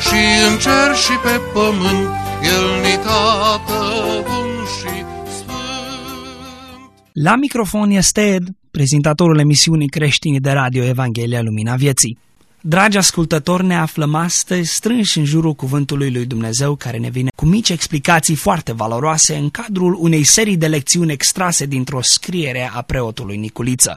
și în cer și pe pământ, El ni tată bun și sfânt. La microfon este Ed, prezentatorul emisiunii creștine de radio Evanghelia Lumina Vieții. Dragi ascultători, ne aflăm astăzi strânși în jurul cuvântului lui Dumnezeu care ne vine cu mici explicații foarte valoroase în cadrul unei serii de lecțiuni extrase dintr-o scriere a preotului Niculiță.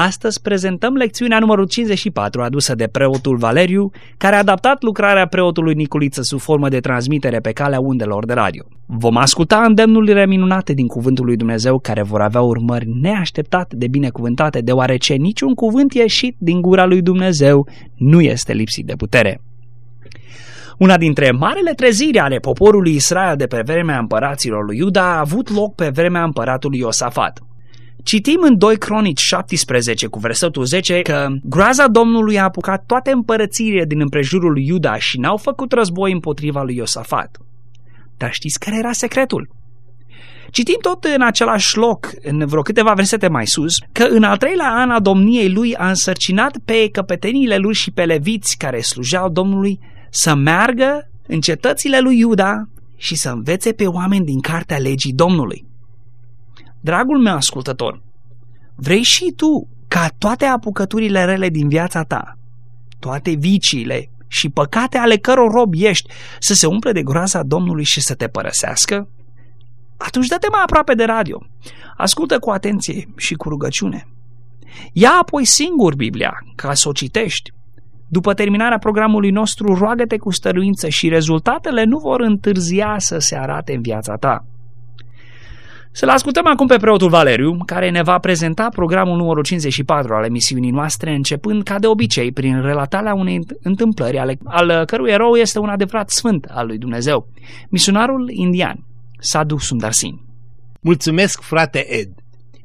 Astăzi prezentăm lecțiunea numărul 54 adusă de preotul Valeriu, care a adaptat lucrarea preotului Niculiță sub formă de transmitere pe calea undelor de radio. Vom asculta îndemnurile minunate din Cuvântul lui Dumnezeu care vor avea urmări neașteptate de binecuvântate, deoarece niciun cuvânt ieșit din gura lui Dumnezeu nu este lipsit de putere. Una dintre marele treziri ale poporului Israel de pe vremea împăraților lui Iuda a avut loc pe vremea împăratului Iosafat. Citim în 2 Cronici 17 cu versetul 10 că groaza Domnului a apucat toate împărățirile din împrejurul lui Iuda și n-au făcut război împotriva lui Iosafat. Dar știți care era secretul? Citim tot în același loc, în vreo câteva versete mai sus, că în al treilea an a domniei lui a însărcinat pe căpeteniile lui și pe leviți care slujeau Domnului să meargă în cetățile lui Iuda și să învețe pe oameni din cartea legii Domnului. Dragul meu ascultător, vrei și tu ca toate apucăturile rele din viața ta, toate viciile și păcate ale căror rob ești să se umple de groaza Domnului și să te părăsească? Atunci dă-te mai aproape de radio. Ascultă cu atenție și cu rugăciune. Ia apoi singur Biblia ca să o citești. După terminarea programului nostru, roagă-te cu stăruință și rezultatele nu vor întârzia să se arate în viața ta. Să-l ascultăm acum pe preotul Valeriu, care ne va prezenta programul numărul 54 al emisiunii noastre, începând ca de obicei prin relatarea unei întâmplări ale, al cărui erou este un adevărat sfânt al lui Dumnezeu, misionarul indian, Sadhu Sundar Singh. Mulțumesc, frate Ed!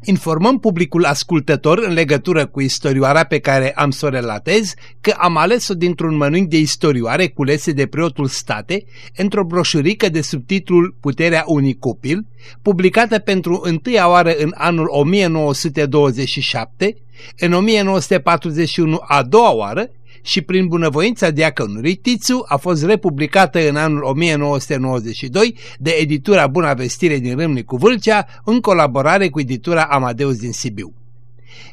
Informăm publicul ascultător în legătură cu istorioara pe care am să o relatez că am ales-o dintr-un mănânc de istorioare culese de preotul state într-o broșurică de subtitlul Puterea unui copil, publicată pentru întâia oară în anul 1927, în 1941 a doua oară și prin bunăvoința diaconului Tițu a fost republicată în anul 1992 de editura Buna Vestire din Râmnicu Vâlcea în colaborare cu editura Amadeus din Sibiu.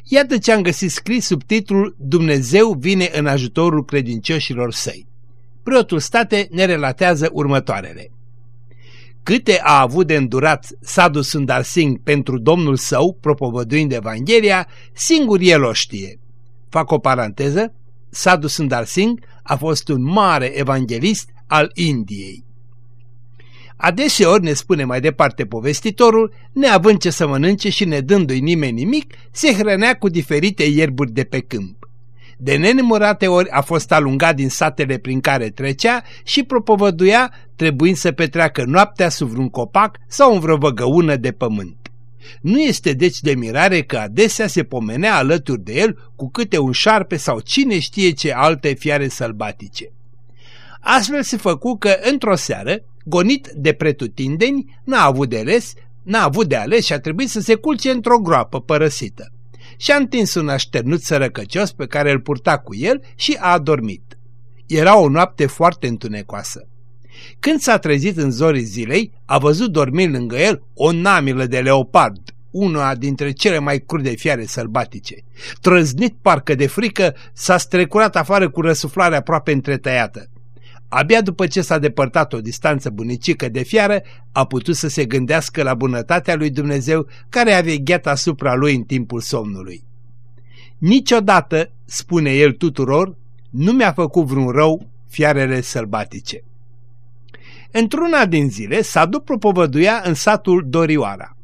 Iată ce am găsit scris sub titlul Dumnezeu vine în ajutorul credincioșilor săi. Preotul state ne relatează următoarele. Câte a avut de îndurat Sadhu Sundar Singh pentru domnul său, propovăduind Evanghelia, singur el o știe. Fac o paranteză, Sadhu Sundar Singh a fost un mare evanghelist al Indiei. Adeseori, ne spune mai departe povestitorul, neavând ce să mănânce și ne dându-i nimeni nimic, se hrănea cu diferite ierburi de pe câmp. De nenumărate ori a fost alungat din satele prin care trecea și propovăduia trebuind să petreacă noaptea sub vreun copac sau în vreo văgăună de pământ. Nu este deci de mirare că adesea se pomenea alături de el cu câte un șarpe sau cine știe ce alte fiare sălbatice. Astfel se făcu că, într-o seară, gonit de pretutindeni, n-a avut de ales, n-a avut de ales și a trebuit să se culce într-o groapă părăsită. Și-a întins un așternut sărăcăcios pe care îl purta cu el și a adormit. Era o noapte foarte întunecoasă. Când s-a trezit în zorii zilei, a văzut dormind lângă el o namilă de leopard, una dintre cele mai crude fiare sălbatice. Trăznit parcă de frică, s-a strecurat afară cu răsuflarea aproape întretăiată. Abia după ce s-a depărtat o distanță bunicică de fiară, a putut să se gândească la bunătatea lui Dumnezeu care a vegheat asupra lui în timpul somnului. Niciodată, spune el tuturor, nu mi-a făcut vreun rău fiarele sălbatice. Într-una din zile, Sadu propovăduia în satul Dorioara.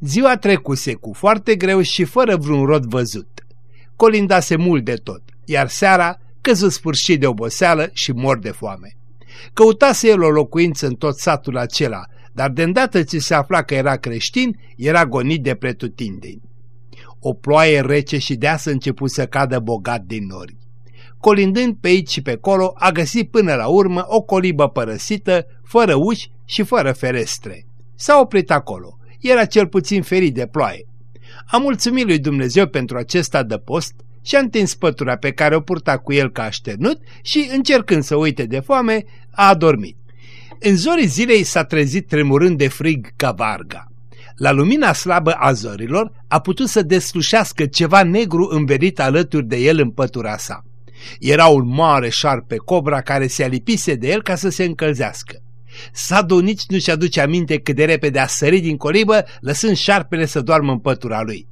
Ziua trecuse cu foarte greu și fără vreun rod văzut. colindase mult de tot, iar seara căzu sfârșit de oboseală și mor de foame. Căutase el o locuință în tot satul acela, dar de îndată ce se afla că era creștin, era gonit de pretutindeni. O ploaie rece și deasă început să cadă bogat din nori. Colindând pe aici și pe colo, a găsit până la urmă o colibă părăsită, fără uși și fără ferestre. S-a oprit acolo. Era cel puțin ferit de ploaie. A mulțumit lui Dumnezeu pentru acesta de post și-a întins pătura pe care o purta cu el ca așternut și, încercând să uite de foame, a adormit. În zorii zilei s-a trezit tremurând de frig ca varga. La lumina slabă a zorilor a putut să deslușească ceva negru înverit alături de el în pătura sa. Era un mare șarpe cobra care se alipise de el ca să se încălzească. Sadu nici nu-și aduce aminte cât de repede a sărit din colibă, lăsând șarpele să doarmă în pătura lui.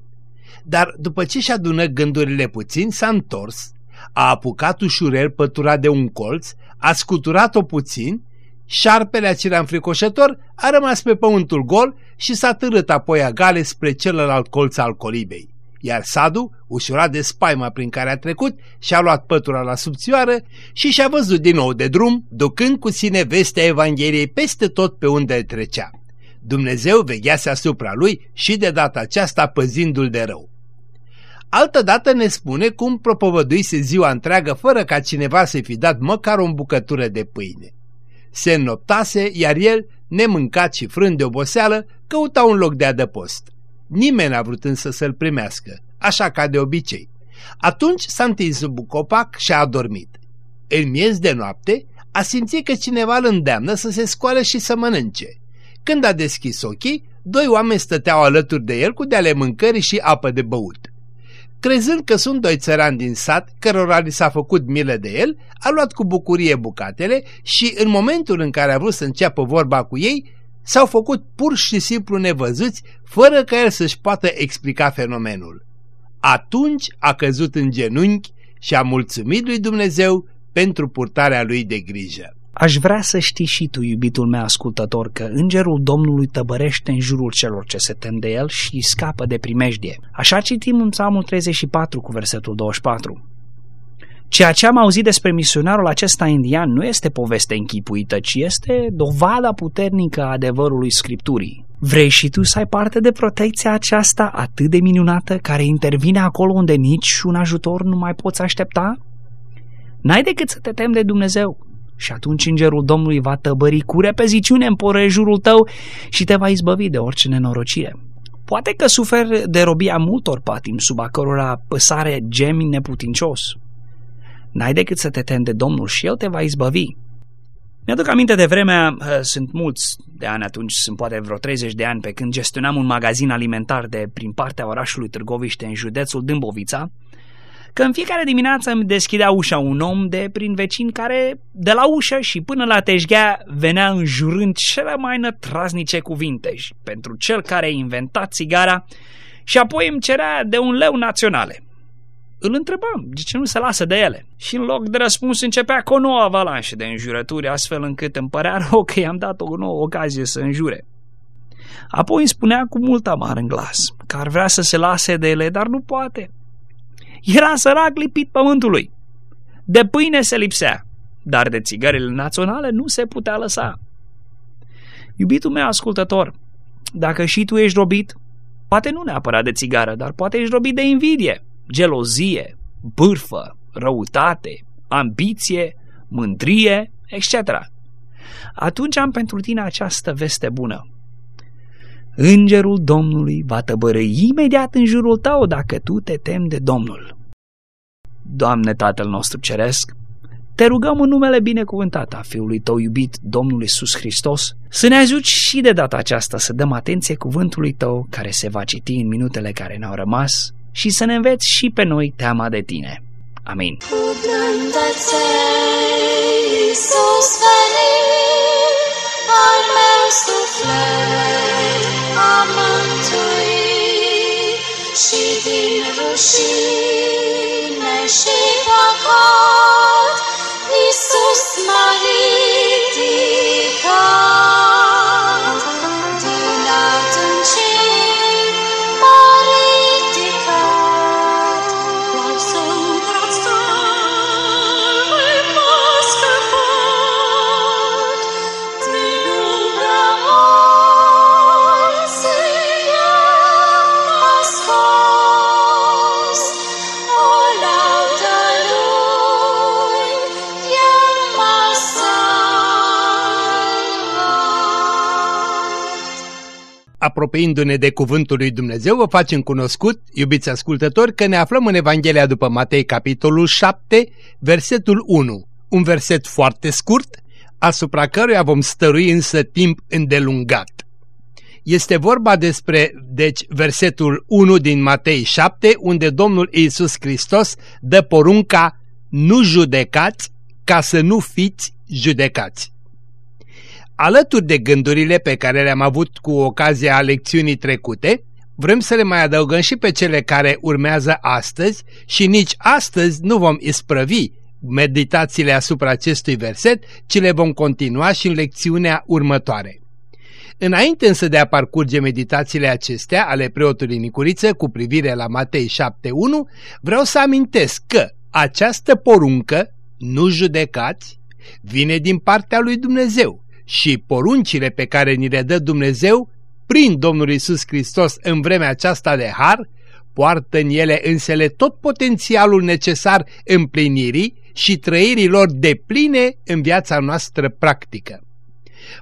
Dar după ce și adună gândurile puțin, s-a întors, a apucat ușurel pătura de un colț, a scuturat-o puțin, șarpele acela înfricoșător a rămas pe pământul gol și s-a târât apoi a gale spre celălalt colț al colibei. Iar Sadu, ușurat de spaima prin care a trecut, și-a luat pătura la subțioară și și-a văzut din nou de drum, ducând cu sine vestea Evangheliei peste tot pe unde trecea. Dumnezeu veghease asupra lui și de data aceasta păzindu-l de rău. Altădată ne spune cum propovăduise ziua întreagă fără ca cineva să fi dat măcar o bucătură de pâine. Se înnoptase, iar el, nemâncat și frânt de oboseală, căuta un loc de adăpost. Nimeni n-a vrut însă să-l primească, așa ca de obicei. Atunci s-a întins sub copac și a adormit. În miez de noapte a simțit că cineva îl îndeamnă să se scoale și să mănânce. Când a deschis ochii, doi oameni stăteau alături de el cu de-ale mâncării și apă de băut. Crezând că sunt doi țărani din sat, cărora li s-a făcut milă de el, a luat cu bucurie bucatele și în momentul în care a vrut să înceapă vorba cu ei, s-au făcut pur și simplu nevăzuți, fără ca el să-și poată explica fenomenul. Atunci a căzut în genunchi și a mulțumit lui Dumnezeu pentru purtarea lui de grijă. Aș vrea să știi și tu, iubitul meu ascultător, că îngerul Domnului tăbărește în jurul celor ce se tem de el și scapă de primejdie. Așa citim în Psalmul 34 cu versetul 24. Ceea ce am auzit despre misionarul acesta indian nu este poveste închipuită, ci este dovada puternică a adevărului Scripturii. Vrei și tu să ai parte de protecția aceasta atât de minunată care intervine acolo unde nici un ajutor nu mai poți aștepta? N-ai decât să te temi de Dumnezeu și atunci îngerul Domnului va tăbări cu repeziciune în jurul tău și te va izbăvi de orice nenorocire. Poate că suferi de robia multor patim sub a cărora păsare gemi neputincios. N-ai decât să te temi de Domnul și El te va izbăvi. Mi-aduc aminte de vremea, sunt mulți de ani atunci, sunt poate vreo 30 de ani, pe când gestionam un magazin alimentar de prin partea orașului Târgoviște în județul Dâmbovița, că în fiecare dimineață îmi deschidea ușa un om de prin vecin care, de la ușă și până la teșghea, venea înjurând cele mai nătraznice cuvinte și pentru cel care a inventat țigara și apoi îmi cerea de un leu naționale. Îl întrebam de ce nu se lasă de ele și în loc de răspuns începea cu o nouă avalanșă de înjurături astfel încât îmi părea rău că i-am dat o nouă ocazie să înjure. Apoi îmi spunea cu mult amar în glas că ar vrea să se lase de ele, dar nu poate, era sărac lipit pământului. De pâine se lipsea, dar de țigările naționale nu se putea lăsa. Iubitul meu ascultător, dacă și tu ești robit, poate nu neapărat de țigară, dar poate ești robit de invidie, gelozie, bârfă, răutate, ambiție, mândrie, etc. Atunci am pentru tine această veste bună. Îngerul Domnului va tăbărăi imediat în jurul tău dacă tu te temi de Domnul. Doamne Tatăl nostru Ceresc, te rugăm în numele binecuvântat a Fiului Tău iubit, Domnul Isus Hristos, să ne ajuți și de data aceasta să dăm atenție cuvântului Tău care se va citi în minutele care ne-au rămas și să ne înveți și pe noi teama de Tine. Amin. Iisus al meu suflet a mântuit și din rușine și păcat Iisus m-a ridicat apropiindu-ne de cuvântul lui Dumnezeu, vă facem cunoscut, iubiți ascultători, că ne aflăm în Evanghelia după Matei, capitolul 7, versetul 1, un verset foarte scurt, asupra căruia vom stărui însă timp îndelungat. Este vorba despre, deci, versetul 1 din Matei 7, unde Domnul Iisus Hristos dă porunca nu judecați ca să nu fiți judecați. Alături de gândurile pe care le-am avut cu ocazia lecțiunii trecute, vrem să le mai adăugăm și pe cele care urmează astăzi și nici astăzi nu vom isprăvi meditațiile asupra acestui verset, ci le vom continua și în lecțiunea următoare. Înainte însă de a parcurge meditațiile acestea ale preotului Nicuriță cu privire la Matei 7.1, vreau să amintesc că această poruncă, nu judecați, vine din partea lui Dumnezeu și poruncile pe care ni le dă Dumnezeu prin Domnul Isus Hristos în vremea aceasta de har, poartă în ele însele tot potențialul necesar împlinirii și trăirii lor de pline în viața noastră practică.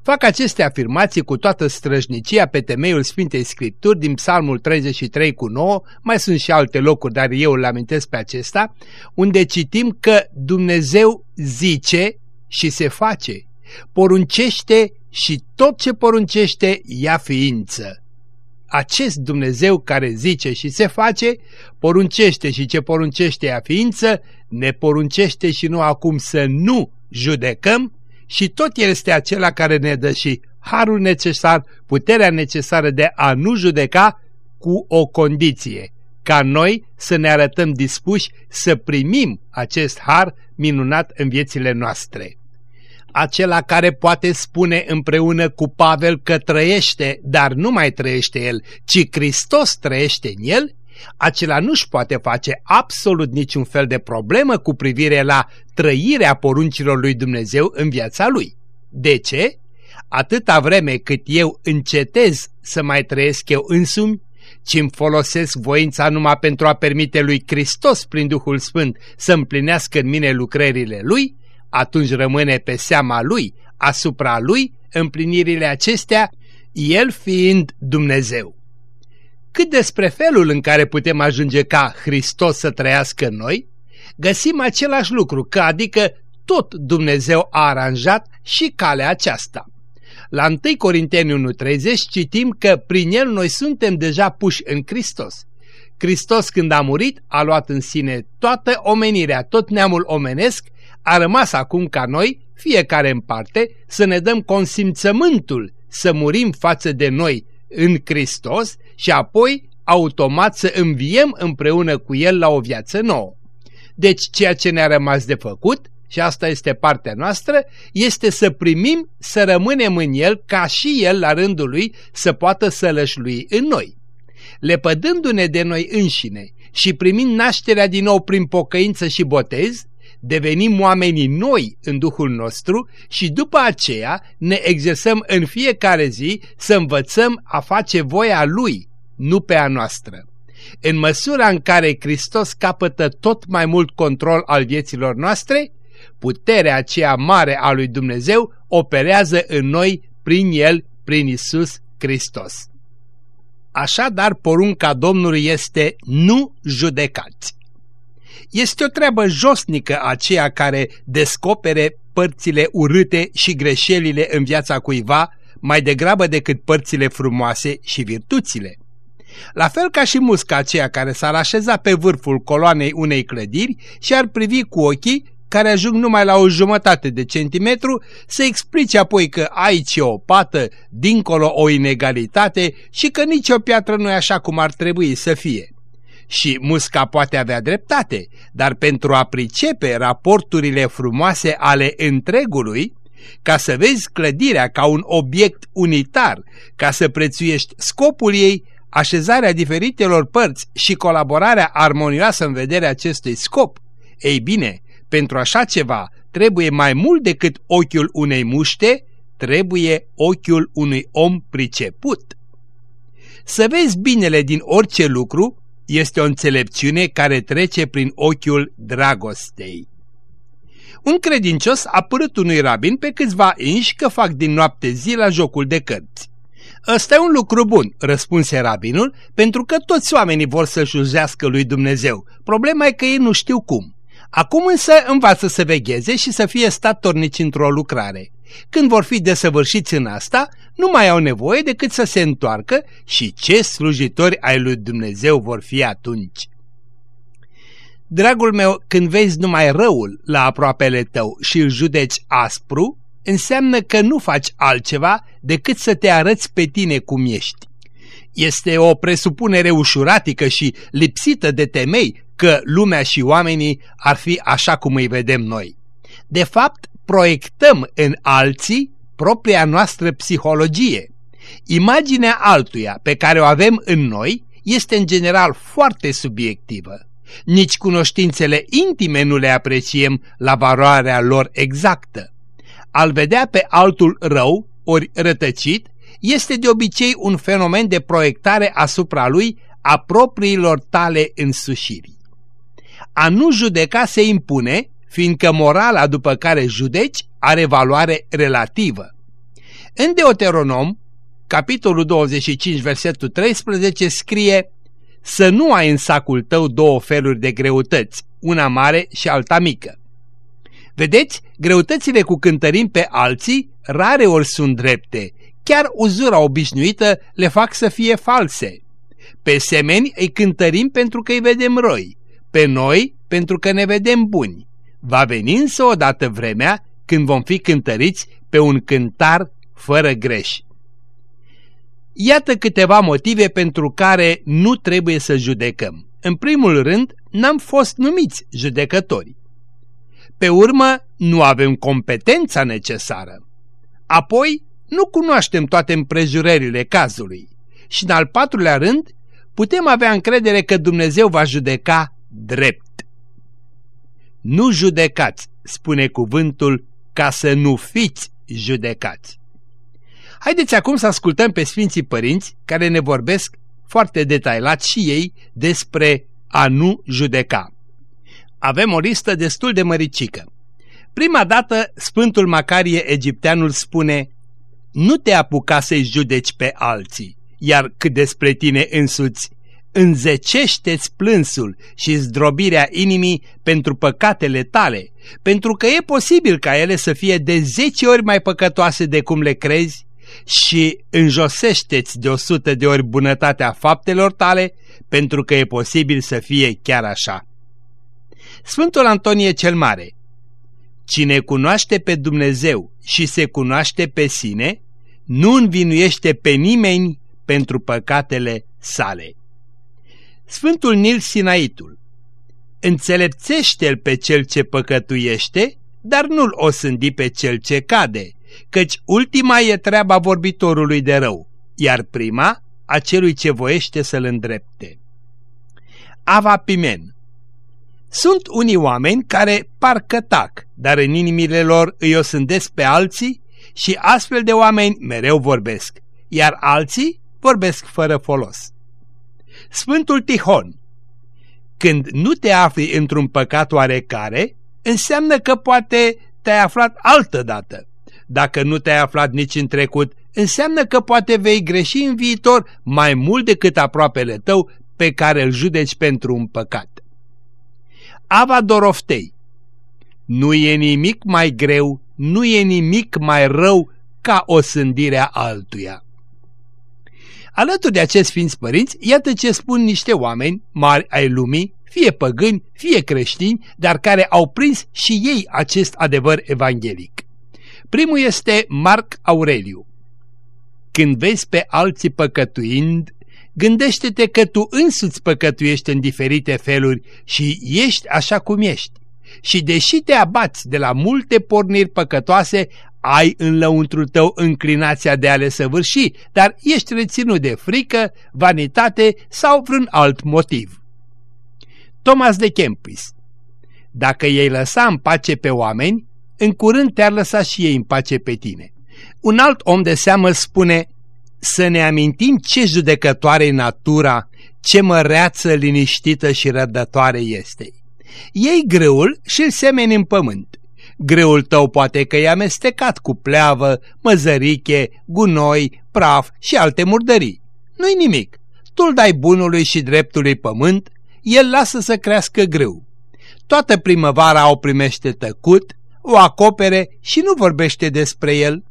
Fac aceste afirmații cu toată străjnicia pe temeiul Sfintei Scripturi din Psalmul 33 cu 9, mai sunt și alte locuri, dar eu îl amintesc pe acesta, unde citim că Dumnezeu zice și se face, poruncește și tot ce poruncește ia ființă. Acest Dumnezeu care zice și se face, poruncește și ce poruncește ia ființă, ne poruncește și nu acum să nu judecăm, și tot El este acela care ne dă și harul necesar, puterea necesară de a nu judeca cu o condiție, ca noi să ne arătăm dispuși să primim acest har minunat în viețile noastre. Acela care poate spune împreună cu Pavel că trăiește, dar nu mai trăiește el, ci Hristos trăiește în el, acela nu-și poate face absolut niciun fel de problemă cu privire la trăirea poruncilor lui Dumnezeu în viața lui. De ce? Atâta vreme cât eu încetez să mai trăiesc eu însumi, ci îmi folosesc voința numai pentru a permite lui Hristos prin Duhul Sfânt să împlinească în mine lucrările lui, atunci rămâne pe seama lui, asupra lui, împlinirile acestea, el fiind Dumnezeu cât despre felul în care putem ajunge ca Hristos să trăiască în noi, găsim același lucru, că adică tot Dumnezeu a aranjat și calea aceasta. La 1 Corinteni 1.30 citim că prin El noi suntem deja puși în Hristos. Hristos când a murit a luat în sine toată omenirea, tot neamul omenesc, a rămas acum ca noi, fiecare în parte, să ne dăm consimțământul să murim față de noi în Hristos și apoi automat să înviem împreună cu El la o viață nouă. Deci ceea ce ne-a rămas de făcut, și asta este partea noastră, este să primim, să rămânem în El ca și El la rândul Lui să poată să lășlui în noi. Lepădându-ne de noi înșine și primind nașterea din nou prin pocăință și botez, devenim oamenii noi în Duhul nostru și după aceea ne exersăm în fiecare zi să învățăm a face voia Lui, nu pe a noastră. În măsura în care Hristos capătă tot mai mult control al vieților noastre, puterea aceea mare a lui Dumnezeu operează în noi prin El, prin Isus Hristos. Așadar, porunca Domnului este nu judecați. Este o treabă josnică aceea care descopere părțile urâte și greșelile în viața cuiva mai degrabă decât părțile frumoase și virtuțile. La fel ca și musca aceea care s-ar așeza pe vârful coloanei unei clădiri și ar privi cu ochii care ajung numai la o jumătate de centimetru, să explice apoi că aici e o pată, dincolo o inegalitate și că nicio piatră nu e așa cum ar trebui să fie. Și musca poate avea dreptate, dar pentru a pricepe raporturile frumoase ale întregului, ca să vezi clădirea ca un obiect unitar, ca să prețuiești scopul ei, așezarea diferitelor părți și colaborarea armonioasă în vederea acestui scop, ei bine, pentru așa ceva trebuie mai mult decât ochiul unei muște, trebuie ochiul unui om priceput. Să vezi binele din orice lucru este o înțelepciune care trece prin ochiul dragostei. Un credincios a părut unui rabin pe câțiva inși că fac din noapte zi la jocul de cărți. Ăsta e un lucru bun, răspunse rabinul, pentru că toți oamenii vor să juzească lui Dumnezeu. Problema e că ei nu știu cum. Acum însă învață să vegheze și să fie statornici într-o lucrare. Când vor fi desăvârșiți în asta, nu mai au nevoie decât să se întoarcă și ce slujitori ai lui Dumnezeu vor fi atunci. Dragul meu, când vezi numai răul la aproapele tău și îl judeci aspru, înseamnă că nu faci altceva decât să te arăți pe tine cum ești. Este o presupunere ușuratică și lipsită de temei că lumea și oamenii ar fi așa cum îi vedem noi. De fapt, proiectăm în alții propria noastră psihologie. Imaginea altuia pe care o avem în noi este în general foarte subiectivă. Nici cunoștințele intime nu le apreciem la valoarea lor exactă. Al vedea pe altul rău, ori rătăcit, este de obicei un fenomen de proiectare asupra lui a propriilor tale însușiri. A nu judeca se impune, fiindcă morala după care judeci are valoare relativă. În Deuteronom, capitolul 25, versetul 13, scrie Să nu ai în sacul tău două feluri de greutăți, una mare și alta mică. Vedeți, greutățile cu cântărim pe alții rare ori sunt drepte, chiar uzura obișnuită le fac să fie false. Pe semeni îi cântărim pentru că îi vedem roi, pe noi pentru că ne vedem buni. Va veni însă odată vremea când vom fi cântăriți pe un cântar fără greș. Iată câteva motive pentru care nu trebuie să judecăm. În primul rând, n-am fost numiți judecători. Pe urmă, nu avem competența necesară. Apoi, nu cunoaștem toate împrejurările cazului. Și în al patrulea rând, putem avea încredere că Dumnezeu va judeca drept. Nu judecați, spune cuvântul, ca să nu fiți judecați. Haideți acum să ascultăm pe Sfinții Părinți care ne vorbesc foarte detailat și ei despre a nu judeca. Avem o listă destul de măricică. Prima dată, Sfântul Macarie Egipteanul spune Nu te apuca să-i judeci pe alții, iar cât despre tine însuți, înzecește-ți plânsul și zdrobirea inimii pentru păcatele tale, pentru că e posibil ca ele să fie de zece ori mai păcătoase de cum le crezi și înjosește-ți de o sută de ori bunătatea faptelor tale, pentru că e posibil să fie chiar așa. Sfântul Antonie cel Mare Cine cunoaște pe Dumnezeu și se cunoaște pe sine, nu învinuiește pe nimeni pentru păcatele sale. Sfântul Nil Sinaitul Înțelepțește-l pe cel ce păcătuiește, dar nu-l osândi pe cel ce cade, căci ultima e treaba vorbitorului de rău, iar prima a celui ce voiește să-l îndrepte. Ava Pimen Sunt unii oameni care parcă tac, dar în inimile lor îi osândesc pe alții și astfel de oameni mereu vorbesc, iar alții vorbesc fără folos. Sfântul Tihon Când nu te afli într-un păcat oarecare, înseamnă că poate te-ai aflat altă dată. Dacă nu te-ai aflat nici în trecut, înseamnă că poate vei greși în viitor mai mult decât aproapele tău pe care îl judeci pentru un păcat. Ava Doroftei Nu e nimic mai greu, nu e nimic mai rău ca o sândirea altuia. Alături de acești sfinți părinți, iată ce spun niște oameni mari ai lumii, fie păgâni, fie creștini, dar care au prins și ei acest adevăr evanghelic. Primul este Marc Aureliu. Când vezi pe alții păcătuind, gândește-te că tu însuți păcătuiești în diferite feluri și ești așa cum ești. Și deși te abați de la multe porniri păcătoase, ai în lăuntru tău înclinația de a le săvârși, dar ești reținut de frică, vanitate sau vreun alt motiv. Thomas de Kempis Dacă ei lăsa în pace pe oameni, în curând te-ar lăsa și ei în pace pe tine. Un alt om de seamă spune, să ne amintim ce judecătoare e natura, ce măreață liniștită și rădătoare este. Ei grâul și îl semeni în pământ Greul tău poate că e amestecat cu pleavă, măzăriche, gunoi, praf și alte murdării. Nu-i nimic. Tu-l dai bunului și dreptului pământ, el lasă să crească grâu. Toată primăvara o primește tăcut, o acopere și nu vorbește despre el.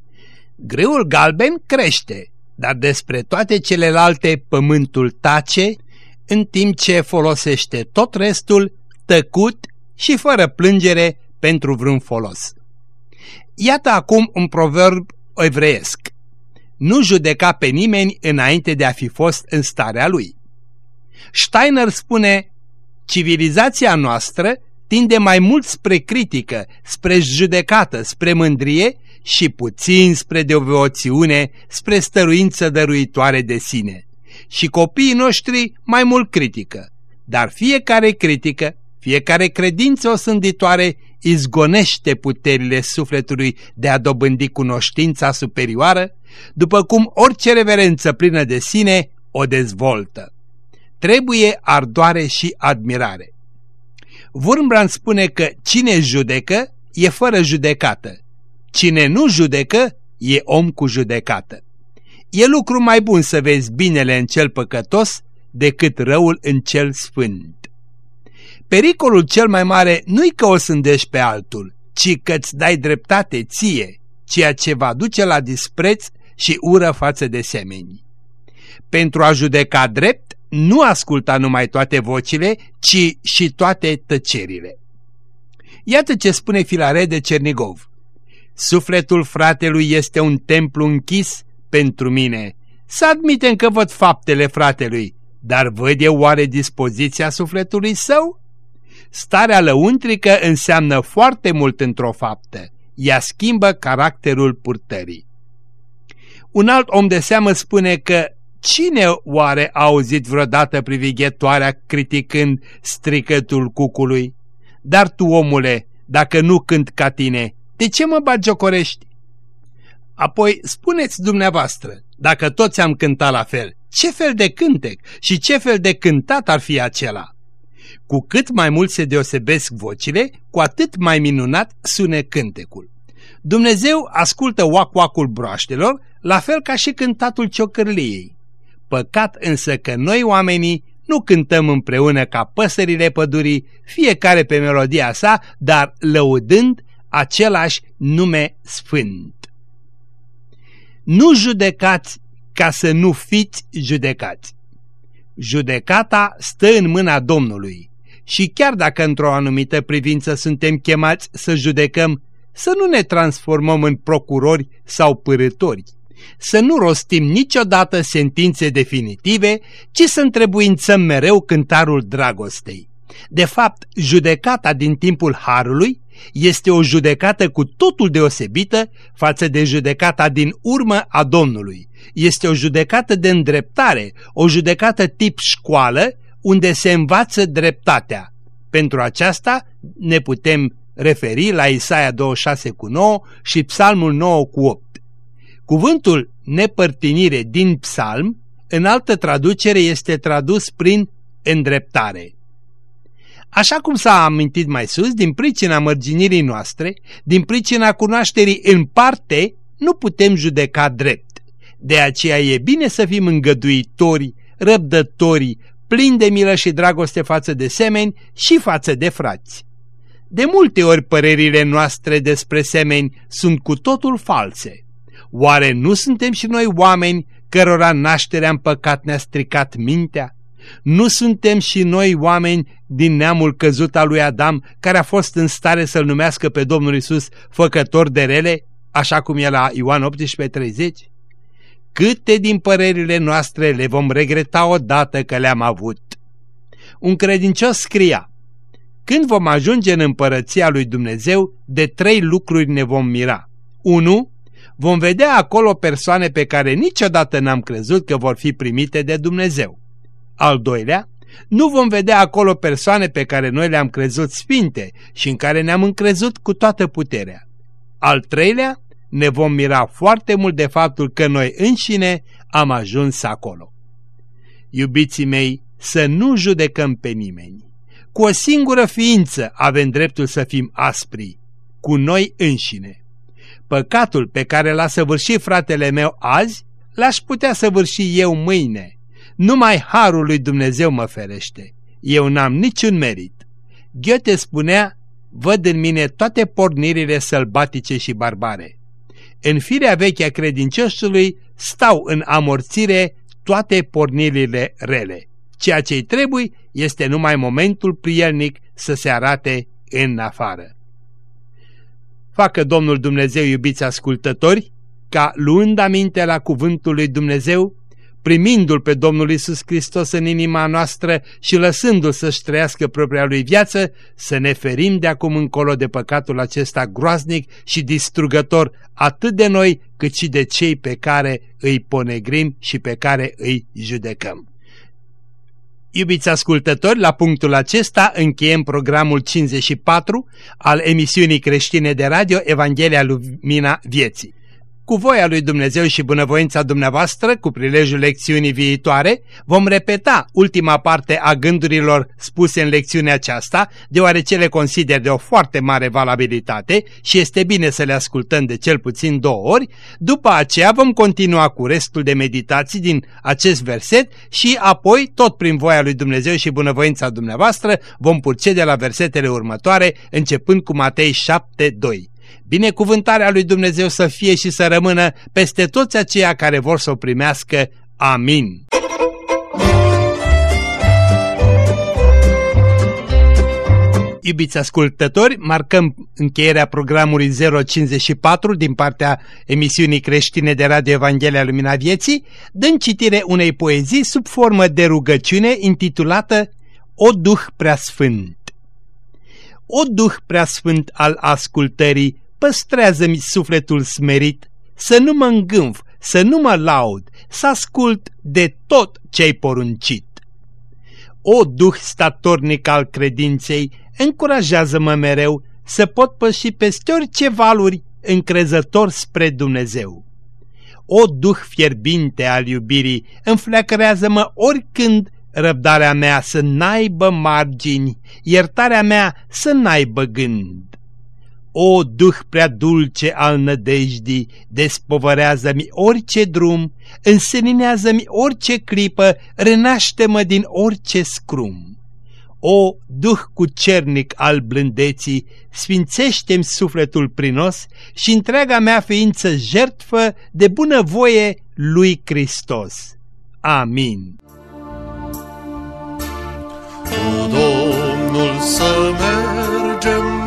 Greul galben crește, dar despre toate celelalte pământul tace, în timp ce folosește tot restul tăcut și fără plângere pentru vreun folos. Iată acum un proverb evreiesc. Nu judeca pe nimeni înainte de a fi fost în starea lui. Steiner spune, civilizația noastră tinde mai mult spre critică, spre judecată, spre mândrie și puțin spre devoțiune, spre stăruință dăruitoare de sine. Și copiii noștri mai mult critică, dar fiecare critică, fiecare credință osânditoare izgonește puterile sufletului de a dobândi cunoștința superioară, după cum orice reverență plină de sine o dezvoltă. Trebuie ardoare și admirare. Wurmbrand spune că cine judecă e fără judecată, cine nu judecă e om cu judecată. E lucru mai bun să vezi binele în cel păcătos decât răul în cel sfânt. Pericolul cel mai mare nu-i că o sândești pe altul, ci că-ți dai dreptate ție, ceea ce va duce la dispreț și ură față de semeni. Pentru a judeca drept, nu asculta numai toate vocile, ci și toate tăcerile. Iată ce spune Filare de Cernigov. Sufletul fratelui este un templu închis pentru mine. Să admitem că văd faptele fratelui, dar văd eu oare dispoziția sufletului său? Starea lăuntrică înseamnă foarte mult într-o faptă. Ea schimbă caracterul purtării. Un alt om de seamă spune că cine oare a auzit vreodată privighetoarea criticând stricătul cucului? Dar tu, omule, dacă nu cânt ca tine, de ce mă bagiocorești? Apoi spuneți dumneavoastră, dacă toți am cântat la fel, ce fel de cântec și ce fel de cântat ar fi acela? Cu cât mai mult se deosebesc vocile, cu atât mai minunat sune cântecul. Dumnezeu ascultă oac-oacul broaștelor, la fel ca și cântatul ciocârliei. Păcat însă că noi oamenii nu cântăm împreună ca păsările pădurii, fiecare pe melodia sa, dar lăudând același nume sfânt. Nu judecați ca să nu fiți judecați. Judecata stă în mâna Domnului și chiar dacă într-o anumită privință suntem chemați să judecăm, să nu ne transformăm în procurori sau părători, să nu rostim niciodată sentințe definitive, ci să întrebuințăm mereu cântarul dragostei. De fapt, judecata din timpul Harului este o judecată cu totul deosebită față de judecata din urmă a Domnului. Este o judecată de îndreptare, o judecată tip școală, unde se învață dreptatea. Pentru aceasta ne putem referi la Isaia 26 cu 9 și Psalmul 9 cu 8. Cuvântul nepărtinire din psalm, în altă traducere, este tradus prin îndreptare. Așa cum s-a amintit mai sus, din pricina mărginirii noastre, din pricina cunoașterii în parte, nu putem judeca drept. De aceea e bine să fim îngăduitori, răbdători, plini de milă și dragoste față de semeni și față de frați. De multe ori părerile noastre despre semeni sunt cu totul false. Oare nu suntem și noi oameni cărora nașterea în păcat ne-a stricat mintea? Nu suntem și noi oameni din neamul căzut al lui Adam care a fost în stare să-L numească pe Domnul Isus făcător de rele, așa cum e la Ioan 18:30? Câte din părerile noastre le vom regreta odată că le-am avut? Un credincios scria, Când vom ajunge în împărăția lui Dumnezeu, de trei lucruri ne vom mira. 1 vom vedea acolo persoane pe care niciodată n-am crezut că vor fi primite de Dumnezeu. Al doilea, nu vom vedea acolo persoane pe care noi le-am crezut sfinte și în care ne-am încrezut cu toată puterea. Al treilea, ne vom mira foarte mult de faptul că noi înșine am ajuns acolo. Iubiții mei, să nu judecăm pe nimeni. Cu o singură ființă avem dreptul să fim aspri, cu noi înșine. Păcatul pe care l-a săvârșit fratele meu azi, l-aș putea săvârși eu mâine. Numai harul lui Dumnezeu mă ferește. Eu n-am niciun merit. Goethe spunea, văd în mine toate pornirile sălbatice și barbare. În firea veche a credinciosului stau în amorțire toate pornirile rele. Ceea ce-i trebuie este numai momentul prielnic să se arate în afară. Facă Domnul Dumnezeu, iubiți ascultători, ca luând aminte la cuvântul lui Dumnezeu, primindu-L pe Domnul Isus Hristos în inima noastră și lăsându-L să-și trăiască propria Lui viață, să ne ferim de acum încolo de păcatul acesta groaznic și distrugător atât de noi cât și de cei pe care îi ponegrim și pe care îi judecăm. Iubiți ascultători, la punctul acesta încheiem programul 54 al emisiunii creștine de radio Evanghelia Lumina Vieții. Cu voia lui Dumnezeu și bunăvoința dumneavoastră, cu prilejul lecțiunii viitoare, vom repeta ultima parte a gândurilor spuse în lecțiunea aceasta, deoarece le consider de o foarte mare valabilitate și este bine să le ascultăm de cel puțin două ori. După aceea vom continua cu restul de meditații din acest verset și apoi, tot prin voia lui Dumnezeu și bunăvoința dumneavoastră, vom procede la versetele următoare, începând cu Matei 7, 2. Binecuvântarea lui Dumnezeu să fie și să rămână peste toți aceia care vor să o primească. Amin. Iubiți ascultători, marcăm încheierea programului 054 din partea emisiunii creștine de Radio Evanghelia Lumina Vieții, dând citire unei poezii sub formă de rugăciune intitulată O Duh Preasfânt. O Duh Preasfânt al ascultării, păstrează-mi sufletul smerit, să nu mă îngânf, să nu mă laud, să ascult de tot ce-ai poruncit. O Duh statornic al credinței, încurajează-mă mereu să pot păși peste orice valuri încrezător spre Dumnezeu. O Duh fierbinte al iubirii, înfleacărează-mă oricând răbdarea mea să n-aibă margini, iertarea mea să n-aibă gând. O, Duh prea dulce al nădejdii, despovărează-mi orice drum, înseninează-mi orice clipă, renaște-mă din orice scrum. O, Duh cu cernic al blândeții, sfințește-mi sufletul prinos și întreaga mea ființă jertfă de bunăvoie lui Hristos. Amin. Cu Domnul să mergem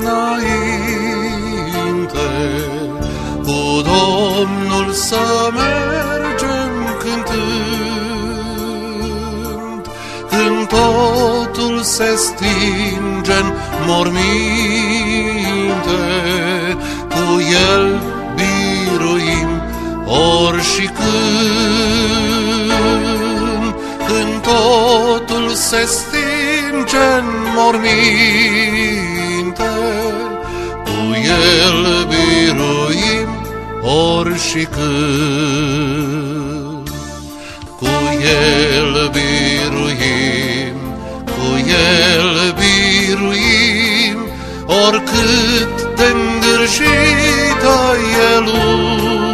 Domnul să mergem cântând, Când totul se stinge în morminte, Cu El biruim ori și când, Când totul se stinge în morminte, Cu El biruim ori și când. Cu El biruim, cu El biruim, oricât de îngârșită e lumea.